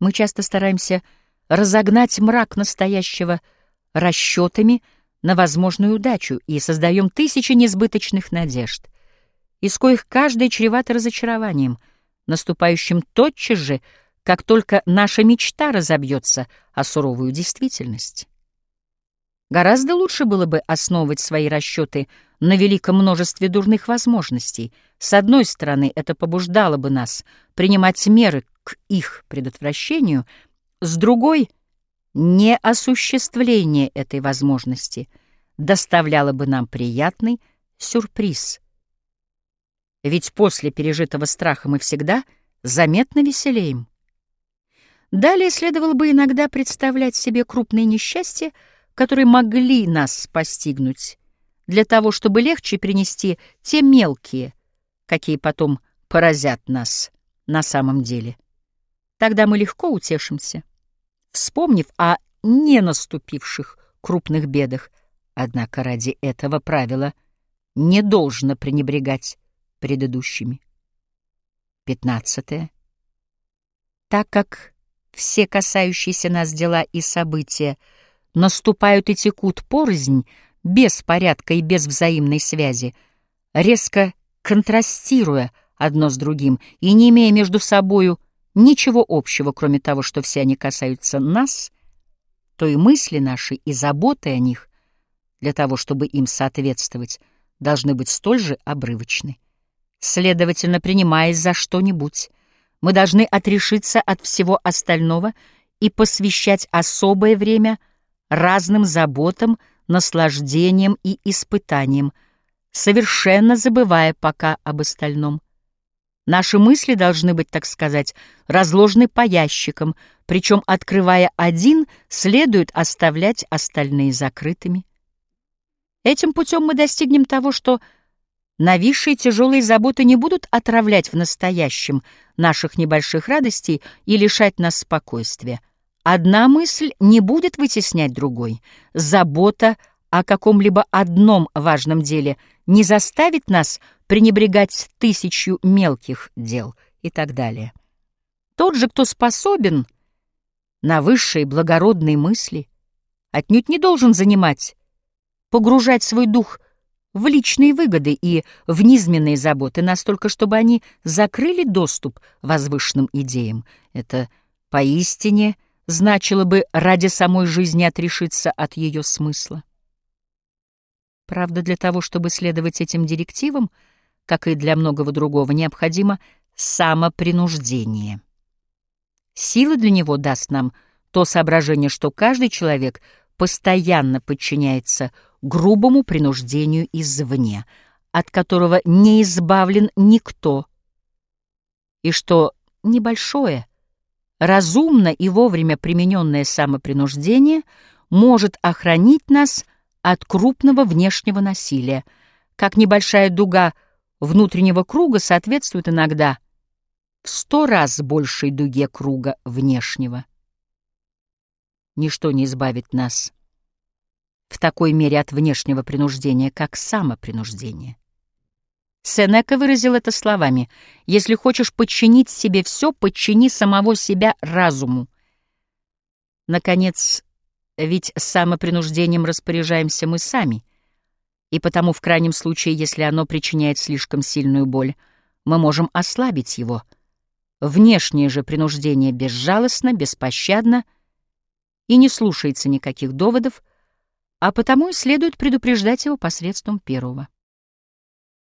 Мы часто стараемся разогнать мрак настоящего расчетами на возможную удачу и создаем тысячи несбыточных надежд, из коих каждая чревата разочарованием, наступающим тотчас же, как только наша мечта разобьется о суровую действительность. Гораздо лучше было бы основывать свои расчеты на великом множестве дурных возможностей. С одной стороны, это побуждало бы нас принимать меры к их предотвращению, с другой — неосуществление этой возможности доставляло бы нам приятный сюрприз. Ведь после пережитого страха мы всегда заметно веселеем. Далее следовало бы иногда представлять себе крупные несчастья, которые могли нас постигнуть, для того, чтобы легче принести те мелкие, какие потом поразят нас на самом деле. Тогда мы легко утешимся, вспомнив о не наступивших крупных бедах, однако ради этого правила не должно пренебрегать предыдущими. Пятнадцатое. Так как все касающиеся нас дела и события — наступают и текут порознь, без порядка и без взаимной связи, резко контрастируя одно с другим и не имея между собою ничего общего, кроме того, что все они касаются нас, то и мысли наши, и заботы о них, для того, чтобы им соответствовать, должны быть столь же обрывочны. Следовательно, принимаясь за что-нибудь, мы должны отрешиться от всего остального и посвящать особое время — разным заботам, наслаждениям и испытаниям, совершенно забывая пока об остальном. Наши мысли должны быть, так сказать, разложены по ящикам, причем, открывая один, следует оставлять остальные закрытыми. Этим путем мы достигнем того, что нависшие тяжелые заботы не будут отравлять в настоящем наших небольших радостей и лишать нас спокойствия, Одна мысль не будет вытеснять другой. Забота о каком-либо одном важном деле не заставит нас пренебрегать тысячу мелких дел и так далее. Тот же, кто способен на высшие благородные мысли, отнюдь не должен занимать, погружать свой дух в личные выгоды и в низменные заботы настолько, чтобы они закрыли доступ возвышенным идеям. Это поистине — значило бы ради самой жизни отрешиться от ее смысла. Правда, для того, чтобы следовать этим директивам, как и для многого другого, необходимо самопринуждение. Сила для него даст нам то соображение, что каждый человек постоянно подчиняется грубому принуждению извне, от которого не избавлен никто, и что небольшое, разумно и вовремя примененное самопринуждение может охранить нас от крупного внешнего насилия, как небольшая дуга внутреннего круга соответствует иногда в сто раз большей дуге круга внешнего. Ничто не избавит нас в такой мере от внешнего принуждения, как самопринуждение. Сенека выразил это словами «Если хочешь подчинить себе все, подчини самого себя разуму». Наконец, ведь самопринуждением распоряжаемся мы сами, и потому в крайнем случае, если оно причиняет слишком сильную боль, мы можем ослабить его. Внешнее же принуждение безжалостно, беспощадно и не слушается никаких доводов, а потому и следует предупреждать его посредством первого.